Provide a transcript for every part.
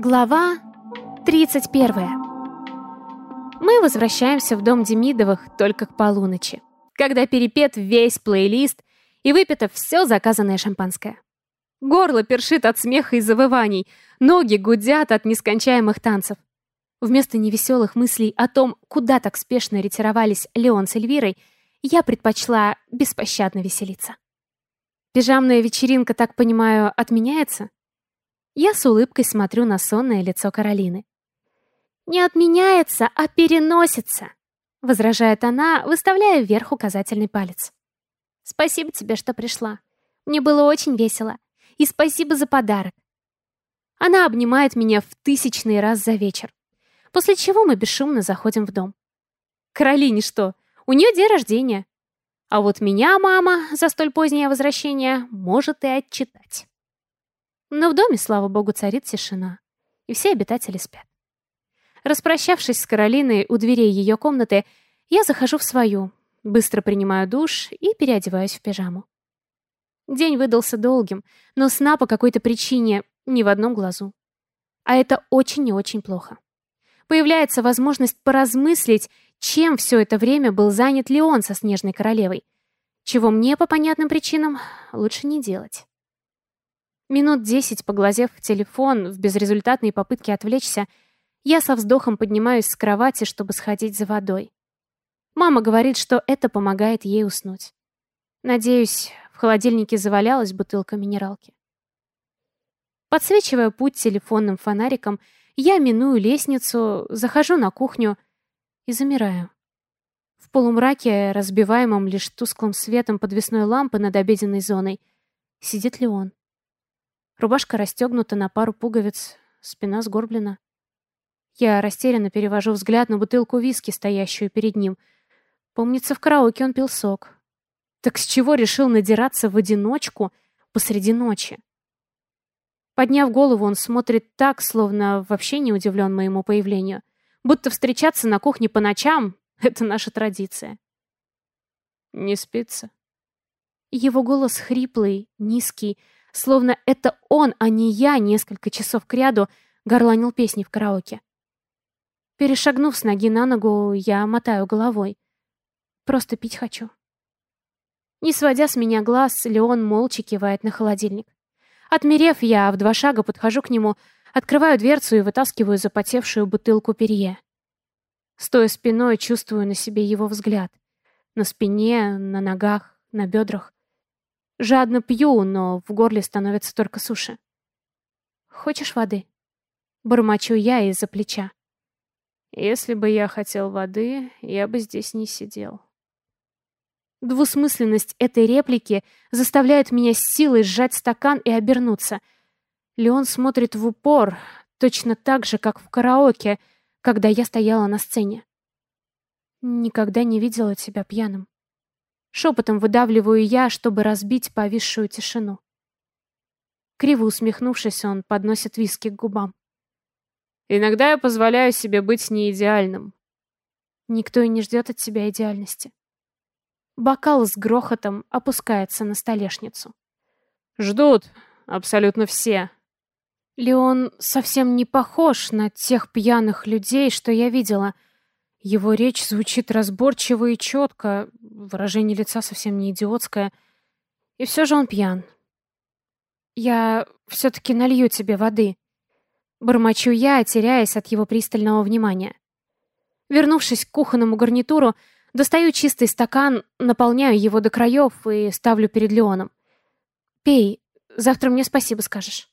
Глава 31. Мы возвращаемся в дом Демидовых только к полуночи, когда перепет весь плейлист и выпито все заказанное шампанское. Горло першит от смеха и завываний, ноги гудят от нескончаемых танцев. Вместо невеселых мыслей о том, куда так спешно ретировались Леон с Эльвирой, я предпочла беспощадно веселиться. Пижамная вечеринка, так понимаю, отменяется? Я с улыбкой смотрю на сонное лицо Каролины. «Не отменяется, а переносится», — возражает она, выставляя вверх указательный палец. «Спасибо тебе, что пришла. Мне было очень весело. И спасибо за подарок». Она обнимает меня в тысячный раз за вечер, после чего мы бесшумно заходим в дом. Каролине что? У нее день рождения. А вот меня мама за столь позднее возвращение может и отчитать. Но в доме, слава богу, царит тишина, и все обитатели спят. Распрощавшись с Каролиной у дверей ее комнаты, я захожу в свою, быстро принимаю душ и переодеваюсь в пижаму. День выдался долгим, но сна по какой-то причине ни в одном глазу. А это очень и очень плохо. Появляется возможность поразмыслить, чем все это время был занят Леон со Снежной Королевой, чего мне по понятным причинам лучше не делать. Минут десять, поглазев в телефон в безрезультатной попытке отвлечься, я со вздохом поднимаюсь с кровати, чтобы сходить за водой. Мама говорит, что это помогает ей уснуть. Надеюсь, в холодильнике завалялась бутылка минералки. Подсвечивая путь телефонным фонариком, я миную лестницу, захожу на кухню и замираю. В полумраке, разбиваемом лишь тусклым светом подвесной лампы над обеденной зоной, сидит Леон. Рубашка расстегнута на пару пуговиц, спина сгорблена. Я растерянно перевожу взгляд на бутылку виски, стоящую перед ним. Помнится, в караоке он пил сок. Так с чего решил надираться в одиночку посреди ночи? Подняв голову, он смотрит так, словно вообще не удивлен моему появлению. Будто встречаться на кухне по ночам — это наша традиция. Не спится? Его голос хриплый, низкий, Словно это он, а не я, несколько часов кряду горланил песни в караоке. Перешагнув с ноги на ногу, я мотаю головой. Просто пить хочу. Не сводя с меня глаз, Леон молча кивает на холодильник. Отмерев, я в два шага подхожу к нему, открываю дверцу и вытаскиваю запотевшую бутылку перье. Стоя спиной, чувствую на себе его взгляд. На спине, на ногах, на бедрах. Жадно пью, но в горле становится только суши. «Хочешь воды?» Бормочу я из-за плеча. «Если бы я хотел воды, я бы здесь не сидел». Двусмысленность этой реплики заставляет меня с силой сжать стакан и обернуться. Леон смотрит в упор, точно так же, как в караоке, когда я стояла на сцене. Никогда не видела тебя пьяным. Шепотом выдавливаю я, чтобы разбить повисшую тишину. Криво усмехнувшись, он подносит виски к губам. Иногда я позволяю себе быть неидеальным. Никто и не ждет от тебя идеальности. Бокал с грохотом опускается на столешницу. Ждут абсолютно все. Леон совсем не похож на тех пьяных людей, что я видела — его речь звучит разборчиво и четко, выражение лица совсем не идиотское. И все же он пьян. «Я все-таки налью тебе воды», — бормочу я, теряясь от его пристального внимания. Вернувшись к кухонному гарнитуру, достаю чистый стакан, наполняю его до краев и ставлю перед Леоном. «Пей, завтра мне спасибо скажешь».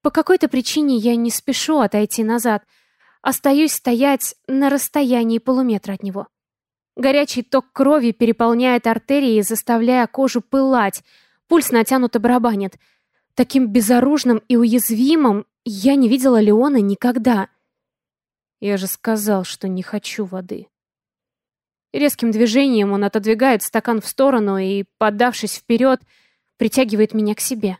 По какой-то причине я не спешу отойти назад — Остаюсь стоять на расстоянии полуметра от него. Горячий ток крови переполняет артерии, заставляя кожу пылать. Пульс натянуто барабанит. Таким безоружным и уязвимым я не видела Леона никогда. Я же сказал, что не хочу воды. Резким движением он отодвигает стакан в сторону и, поддавшись вперед, притягивает меня к себе.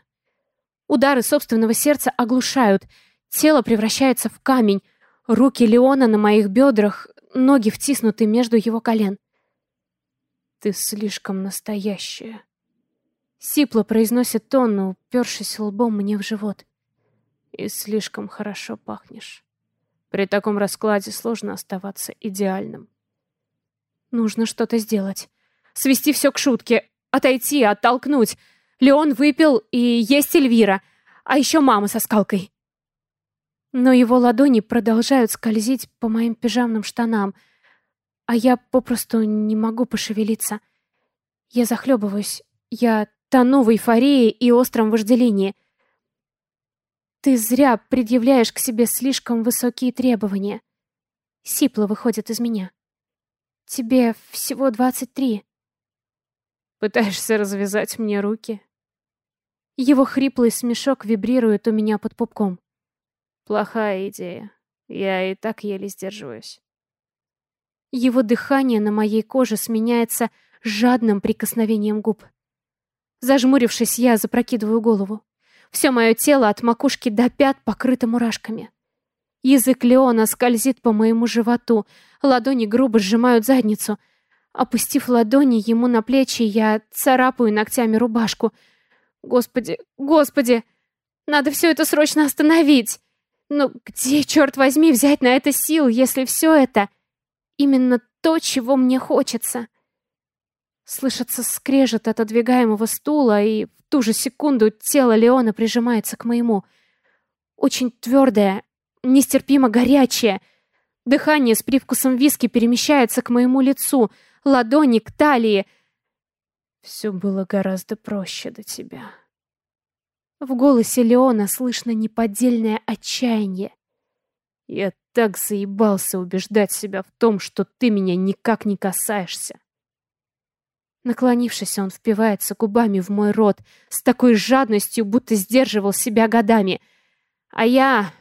Удары собственного сердца оглушают. Тело превращается в камень. Руки Леона на моих бедрах, ноги втиснуты между его колен. «Ты слишком настоящая», — сипло произносит он, упершись лбом мне в живот. И слишком хорошо пахнешь. При таком раскладе сложно оставаться идеальным. Нужно что-то сделать. Свести все к шутке. Отойти, оттолкнуть. Леон выпил, и есть Эльвира. А еще мама со скалкой. Но его ладони продолжают скользить по моим пижамным штанам, а я попросту не могу пошевелиться. Я захлебываюсь. Я тону в эйфории и остром вожделении. Ты зря предъявляешь к себе слишком высокие требования. Сипло выходит из меня. Тебе всего двадцать три. Пытаешься развязать мне руки? Его хриплый смешок вибрирует у меня под пупком. Плохая идея. Я и так еле сдерживаюсь. Его дыхание на моей коже сменяется жадным прикосновением губ. Зажмурившись, я запрокидываю голову. Все мое тело от макушки до пят покрыто мурашками. Язык Леона скользит по моему животу, ладони грубо сжимают задницу. Опустив ладони ему на плечи, я царапаю ногтями рубашку — Господи, господи! Надо все это срочно остановить! Но где, черт возьми, взять на это сил, если все это именно то, чего мне хочется? Слышится скрежет отодвигаемого стула, и в ту же секунду тело Леона прижимается к моему. Очень твердое, нестерпимо горячее. Дыхание с привкусом виски перемещается к моему лицу, ладони к талии — все было гораздо проще до тебя. В голосе Леона слышно неподдельное отчаяние. Я так заебался убеждать себя в том, что ты меня никак не касаешься. Наклонившись, он впивается губами в мой рот с такой жадностью, будто сдерживал себя годами. А я,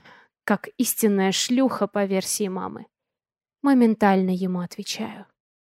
как истинная шлюха по версии мамы, моментально ему отвечаю.